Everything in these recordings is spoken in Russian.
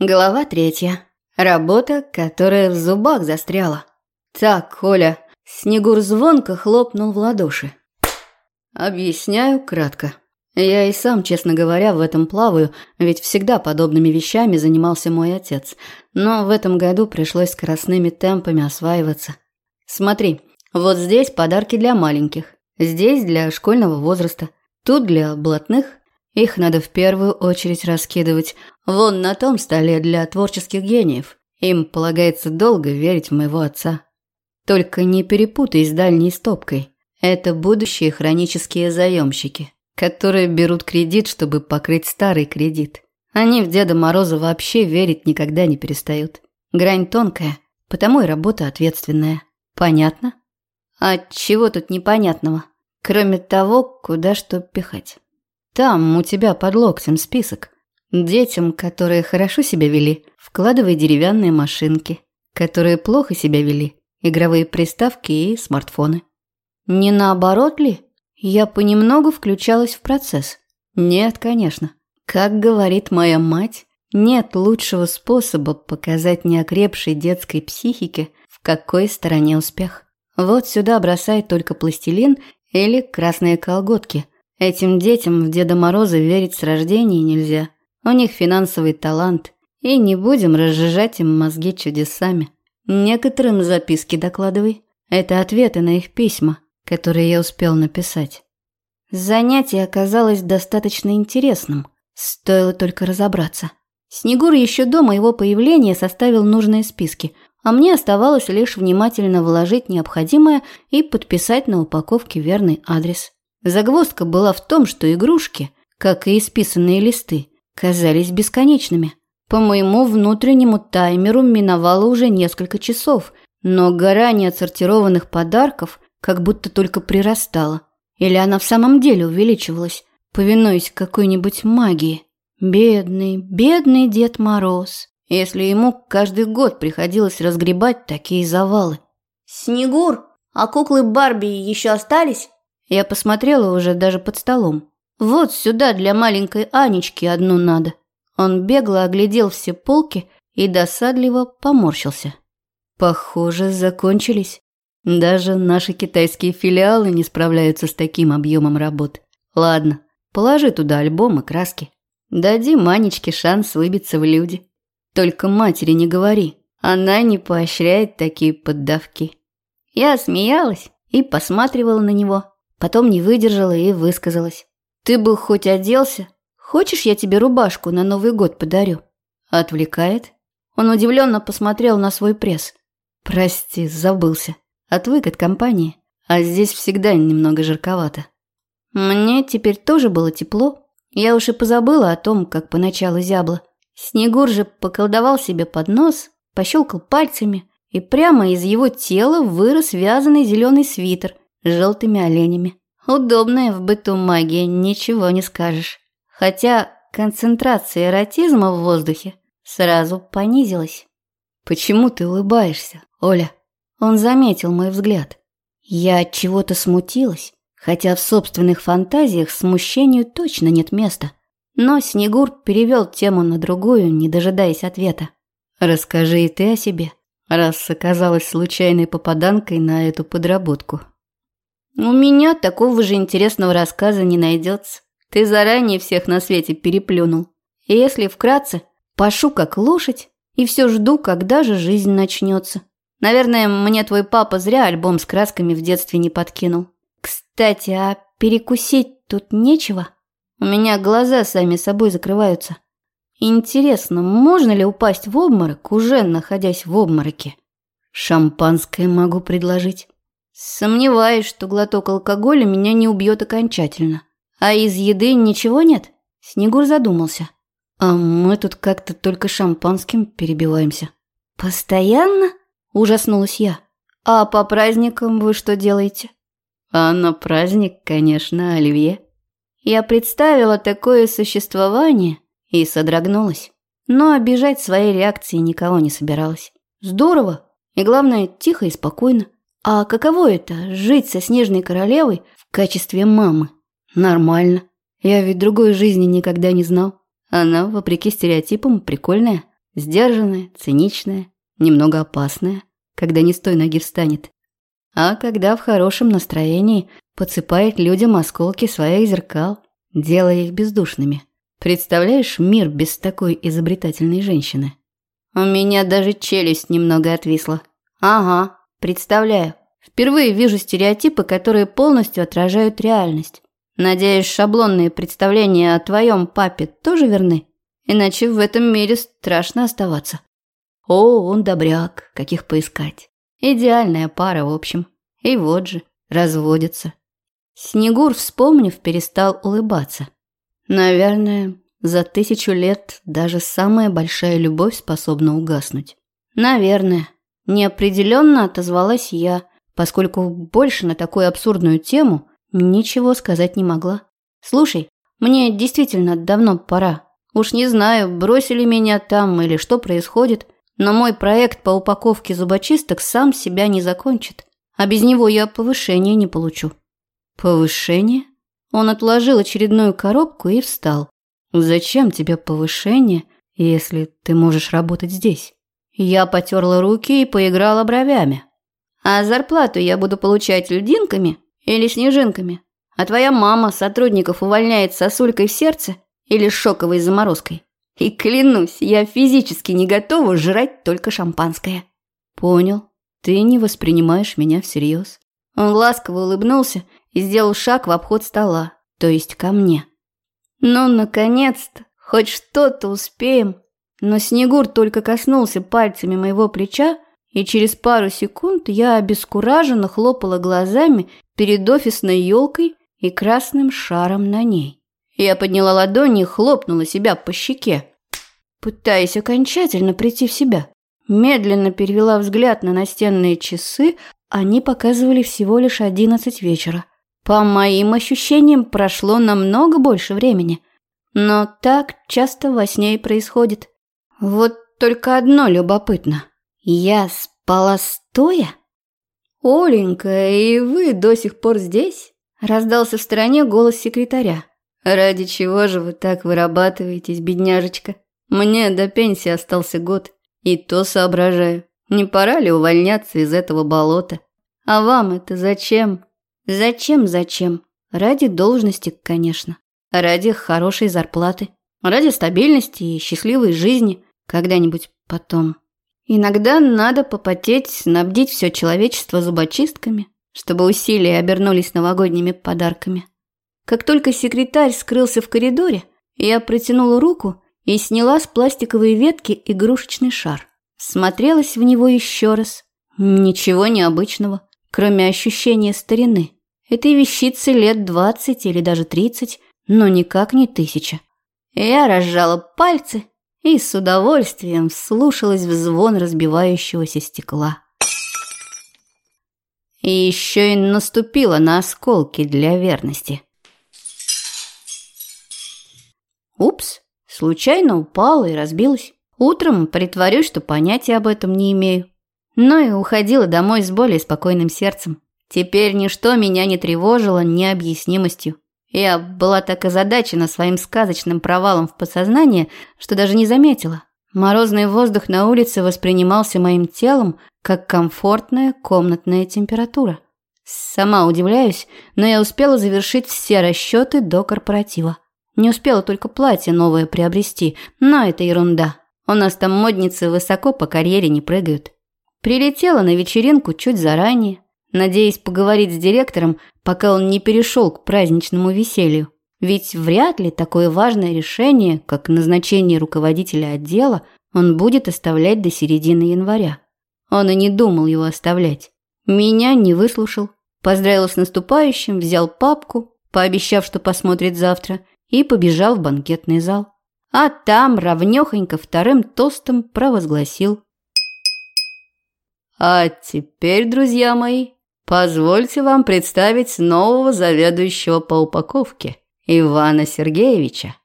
Глава третья. Работа, которая в зубах застряла. Так, Коля, Снегур звонко хлопнул в ладоши. Объясняю кратко. Я и сам, честно говоря, в этом плаваю, ведь всегда подобными вещами занимался мой отец. Но в этом году пришлось скоростными темпами осваиваться. Смотри, вот здесь подарки для маленьких, здесь для школьного возраста, тут для блатных. Их надо в первую очередь раскидывать. Вон на том столе для творческих гениев. Им полагается долго верить в моего отца. Только не перепутай с дальней стопкой. Это будущие хронические заемщики которые берут кредит, чтобы покрыть старый кредит. Они в Деда Мороза вообще верить никогда не перестают. Грань тонкая, потому и работа ответственная. Понятно? А чего тут непонятного? Кроме того, куда что пихать. Там у тебя под локтем список. Детям, которые хорошо себя вели, вкладывай деревянные машинки. Которые плохо себя вели, игровые приставки и смартфоны. Не наоборот ли? Я понемногу включалась в процесс. Нет, конечно. Как говорит моя мать, нет лучшего способа показать неокрепшей детской психике, в какой стороне успех. Вот сюда бросай только пластилин или красные колготки. Этим детям в Деда Мороза верить с рождения нельзя. У них финансовый талант, и не будем разжижать им мозги чудесами. Некоторым записки докладывай. Это ответы на их письма которые я успел написать. Занятие оказалось достаточно интересным, стоило только разобраться. Снегур еще до моего появления составил нужные списки, а мне оставалось лишь внимательно вложить необходимое и подписать на упаковке верный адрес. Загвоздка была в том, что игрушки, как и исписанные листы, казались бесконечными. По моему внутреннему таймеру миновало уже несколько часов, но гора неотсортированных подарков как будто только прирастала. Или она в самом деле увеличивалась, повинуясь какой-нибудь магии. Бедный, бедный Дед Мороз, если ему каждый год приходилось разгребать такие завалы. «Снегур, а куклы Барби еще остались?» Я посмотрела уже даже под столом. «Вот сюда для маленькой Анечки одну надо». Он бегло оглядел все полки и досадливо поморщился. «Похоже, закончились». Даже наши китайские филиалы не справляются с таким объемом работ. Ладно, положи туда альбом и краски. Дади Манечке шанс выбиться в люди. Только матери не говори, она не поощряет такие поддавки. Я смеялась и посматривала на него, потом не выдержала и высказалась. Ты бы хоть оделся? Хочешь, я тебе рубашку на Новый год подарю? Отвлекает. Он удивленно посмотрел на свой пресс. Прости, забылся. Отвык от компании, а здесь всегда немного жарковато. Мне теперь тоже было тепло. Я уж и позабыла о том, как поначалу зябла. Снегур же поколдовал себе под нос, пощелкал пальцами, и прямо из его тела вырос вязаный зеленый свитер желтыми оленями. Удобная в быту магия, ничего не скажешь. Хотя концентрация эротизма в воздухе сразу понизилась. «Почему ты улыбаешься, Оля?» Он заметил мой взгляд. Я от чего-то смутилась, хотя в собственных фантазиях смущению точно нет места. Но Снегур перевел тему на другую, не дожидаясь ответа. «Расскажи и ты о себе, раз оказалась случайной попаданкой на эту подработку». «У меня такого же интересного рассказа не найдется. Ты заранее всех на свете переплюнул. И если вкратце, пашу как лошадь и все жду, когда же жизнь начнется. Наверное, мне твой папа зря альбом с красками в детстве не подкинул. Кстати, а перекусить тут нечего? У меня глаза сами собой закрываются. Интересно, можно ли упасть в обморок, уже находясь в обмороке? Шампанское могу предложить. Сомневаюсь, что глоток алкоголя меня не убьет окончательно. А из еды ничего нет? Снегур задумался. А мы тут как-то только шампанским перебиваемся. Постоянно? Ужаснулась я. «А по праздникам вы что делаете?» «А на праздник, конечно, оливье». Я представила такое существование и содрогнулась. Но обижать своей реакцией никого не собиралась. Здорово. И главное, тихо и спокойно. А каково это – жить со Снежной Королевой в качестве мамы? Нормально. Я ведь другой жизни никогда не знал. Она, вопреки стереотипам, прикольная. Сдержанная, циничная, немного опасная, когда не с той ноги встанет. А когда в хорошем настроении подсыпает людям осколки своих зеркал, делая их бездушными. Представляешь мир без такой изобретательной женщины? У меня даже челюсть немного отвисла. Ага, представляю. Впервые вижу стереотипы, которые полностью отражают реальность. Надеюсь, шаблонные представления о твоем папе тоже верны? Иначе в этом мире страшно оставаться. О, он добряк, каких поискать. Идеальная пара, в общем. И вот же, разводятся. Снегур, вспомнив, перестал улыбаться. Наверное, за тысячу лет даже самая большая любовь способна угаснуть. Наверное. Неопределенно отозвалась я, поскольку больше на такую абсурдную тему ничего сказать не могла. Слушай, мне действительно давно пора. Уж не знаю, бросили меня там или что происходит, но мой проект по упаковке зубочисток сам себя не закончит, а без него я повышения не получу. Повышение? Он отложил очередную коробку и встал. Зачем тебе повышение, если ты можешь работать здесь? Я потерла руки и поиграла бровями. А зарплату я буду получать льдинками или снежинками? А твоя мама сотрудников увольняет сосулькой в сердце или шоковой заморозкой? И клянусь, я физически не готова жрать только шампанское. Понял. Ты не воспринимаешь меня всерьез. Он ласково улыбнулся и сделал шаг в обход стола, то есть ко мне. Ну, наконец-то, хоть что-то успеем. Но Снегур только коснулся пальцами моего плеча, и через пару секунд я обескураженно хлопала глазами перед офисной елкой и красным шаром на ней. Я подняла ладони и хлопнула себя по щеке, пытаясь окончательно прийти в себя. Медленно перевела взгляд на настенные часы, они показывали всего лишь одиннадцать вечера. По моим ощущениям, прошло намного больше времени. Но так часто во сне и происходит. Вот только одно любопытно. Я спала стоя? «Оленька, и вы до сих пор здесь?» Раздался в стороне голос секретаря. «Ради чего же вы так вырабатываетесь, бедняжечка? Мне до пенсии остался год, и то соображаю. Не пора ли увольняться из этого болота? А вам это зачем?» «Зачем, зачем? Ради должности, конечно. Ради хорошей зарплаты. Ради стабильности и счастливой жизни. Когда-нибудь потом. Иногда надо попотеть, снабдить все человечество зубочистками, чтобы усилия обернулись новогодними подарками. Как только секретарь скрылся в коридоре, я протянула руку и сняла с пластиковой ветки игрушечный шар. Смотрелась в него еще раз. Ничего необычного, кроме ощущения старины. Этой вещице лет двадцать или даже тридцать, но никак не тысяча. Я разжала пальцы и с удовольствием вслушалась в звон разбивающегося стекла. И еще и наступила на осколки для верности. Упс, случайно упала и разбилась. Утром притворюсь, что понятия об этом не имею. Но и уходила домой с более спокойным сердцем. Теперь ничто меня не тревожило необъяснимостью. Я была так озадачена своим сказочным провалом в подсознание, что даже не заметила. Морозный воздух на улице воспринимался моим телом как комфортная комнатная температура. Сама удивляюсь, но я успела завершить все расчеты до корпоратива. Не успела только платье новое приобрести, но это ерунда. У нас там модницы высоко по карьере не прыгают. Прилетела на вечеринку чуть заранее, надеясь поговорить с директором, пока он не перешел к праздничному веселью. Ведь вряд ли такое важное решение, как назначение руководителя отдела, он будет оставлять до середины января. Он и не думал его оставлять. Меня не выслушал, поздравил с наступающим, взял папку, пообещав, что посмотрит завтра, и побежал в банкетный зал. А там равнёхонько вторым тостом провозгласил. «А теперь, друзья мои, Позвольте вам представить нового заведующего по упаковке, Ивана Сергеевича.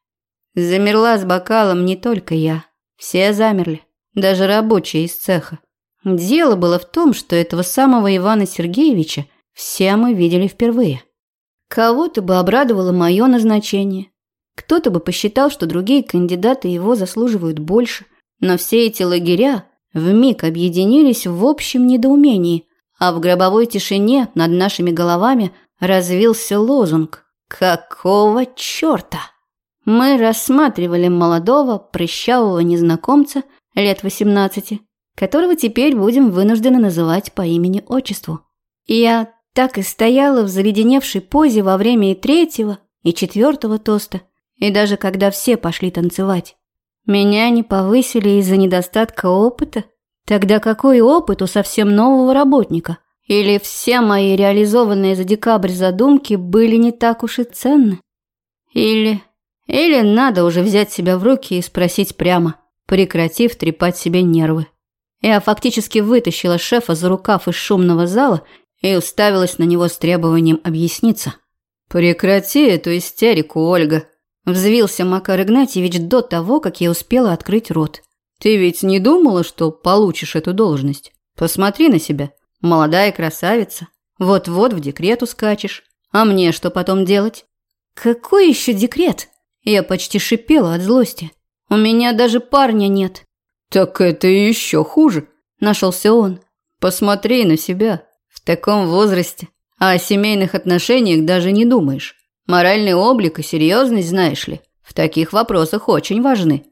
Замерла с бокалом не только я. Все замерли, даже рабочие из цеха. Дело было в том, что этого самого Ивана Сергеевича все мы видели впервые. Кого-то бы обрадовало мое назначение. Кто-то бы посчитал, что другие кандидаты его заслуживают больше. Но все эти лагеря вмиг объединились в общем недоумении, а в гробовой тишине над нашими головами развился лозунг «Какого черта?». Мы рассматривали молодого, прыщавого незнакомца лет 18, которого теперь будем вынуждены называть по имени-отчеству. Я так и стояла в заледеневшей позе во время и третьего, и четвертого тоста, и даже когда все пошли танцевать. Меня не повысили из-за недостатка опыта? Тогда какой опыт у совсем нового работника? Или все мои реализованные за декабрь задумки были не так уж и ценны? Или... Или надо уже взять себя в руки и спросить прямо, прекратив трепать себе нервы. Я фактически вытащила шефа за рукав из шумного зала и уставилась на него с требованием объясниться. «Прекрати эту истерику, Ольга», – взвился Макар Игнатьевич до того, как я успела открыть рот. «Ты ведь не думала, что получишь эту должность? Посмотри на себя, молодая красавица. Вот-вот в декрет ускачешь. А мне что потом делать?» «Какой еще декрет?» Я почти шипела от злости. «У меня даже парня нет». «Так это еще хуже», – нашелся он. «Посмотри на себя таком возрасте, а о семейных отношениях даже не думаешь. Моральный облик и серьезность, знаешь ли, в таких вопросах очень важны.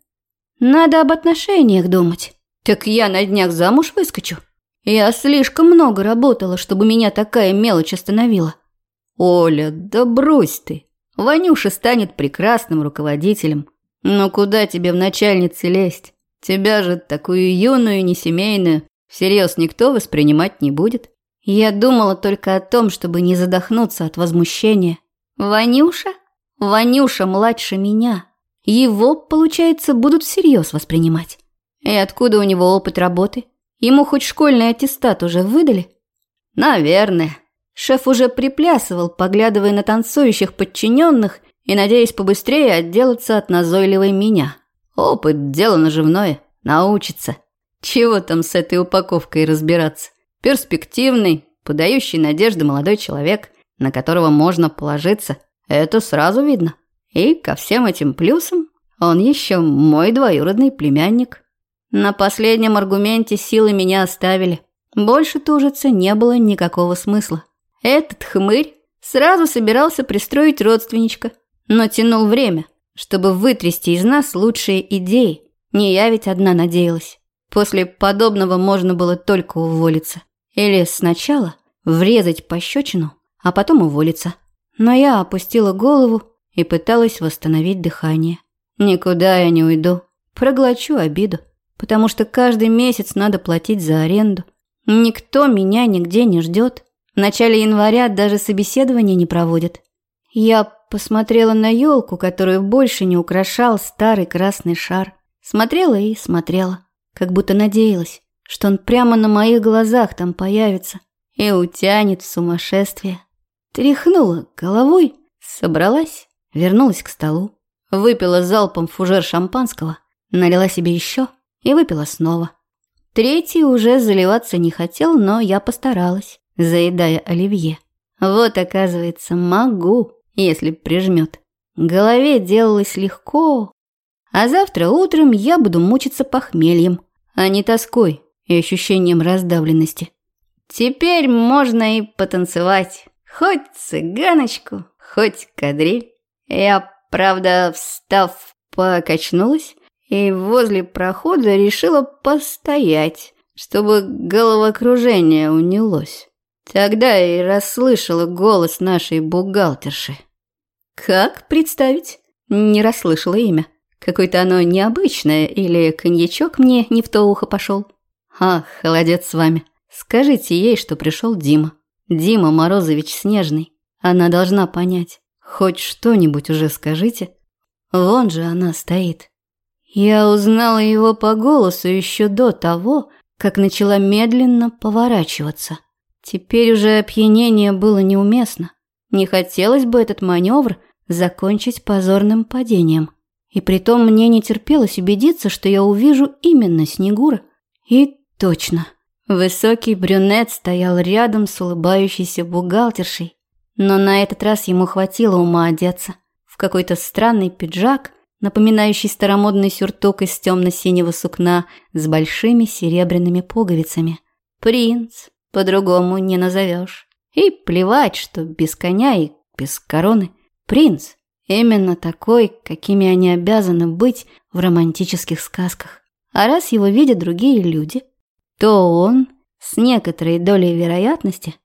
Надо об отношениях думать. Так я на днях замуж выскочу. Я слишком много работала, чтобы меня такая мелочь остановила. Оля, да брось ты. Ванюша станет прекрасным руководителем. Но куда тебе в начальнице лезть? Тебя же такую юную несемейную всерьез никто воспринимать не будет. Я думала только о том, чтобы не задохнуться от возмущения. Ванюша? Ванюша младше меня. Его, получается, будут всерьез воспринимать. И откуда у него опыт работы? Ему хоть школьный аттестат уже выдали? Наверное. Шеф уже приплясывал, поглядывая на танцующих подчиненных и надеясь побыстрее отделаться от назойливой меня. Опыт – дело наживное, научится. Чего там с этой упаковкой разбираться? Перспективный, подающий надежды молодой человек, на которого можно положиться, это сразу видно. И ко всем этим плюсам он еще мой двоюродный племянник. На последнем аргументе силы меня оставили. Больше тужиться не было никакого смысла. Этот хмырь сразу собирался пристроить родственничка, но тянул время, чтобы вытрясти из нас лучшие идеи. Не я ведь одна надеялась. После подобного можно было только уволиться. Или сначала врезать пощечину, а потом уволиться. Но я опустила голову и пыталась восстановить дыхание. Никуда я не уйду. Проглочу обиду, потому что каждый месяц надо платить за аренду. Никто меня нигде не ждет. В начале января даже собеседование не проводят. Я посмотрела на елку, которую больше не украшал старый красный шар. Смотрела и смотрела, как будто надеялась, что он прямо на моих глазах там появится и утянет в сумасшествие. Тряхнула головой, собралась, вернулась к столу, выпила залпом фужер шампанского, налила себе еще и выпила снова. Третий уже заливаться не хотел, но я постаралась, заедая оливье. Вот, оказывается, могу, если прижмет. Голове делалось легко, а завтра утром я буду мучиться похмельем, а не тоской и ощущением раздавленности. Теперь можно и потанцевать. Хоть цыганочку, хоть кадриль. Я, правда, встав, покачнулась и возле прохода решила постоять, чтобы головокружение унялось. Тогда и расслышала голос нашей бухгалтерши. Как представить? Не расслышала имя. Какое-то оно необычное или коньячок мне не в то ухо пошел. Ах, холодец с вами. Скажите ей, что пришел Дима. Дима Морозович Снежный. Она должна понять. Хоть что-нибудь уже скажите. Вон же она стоит. Я узнала его по голосу еще до того, как начала медленно поворачиваться. Теперь уже опьянение было неуместно. Не хотелось бы этот маневр закончить позорным падением. И притом мне не терпелось убедиться, что я увижу именно Снегура. И Точно. Высокий брюнет стоял рядом с улыбающейся бухгалтершей, но на этот раз ему хватило ума одеться в какой-то странный пиджак, напоминающий старомодный сюртук из темно-синего сукна с большими серебряными пуговицами. Принц, по-другому не назовешь. И плевать, что без коня и без короны. Принц, именно такой, какими они обязаны быть в романтических сказках. А раз его видят другие люди, то он, с некоторой долей вероятности,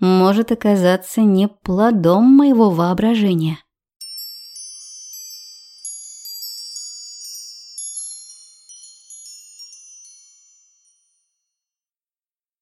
может оказаться не плодом моего воображения.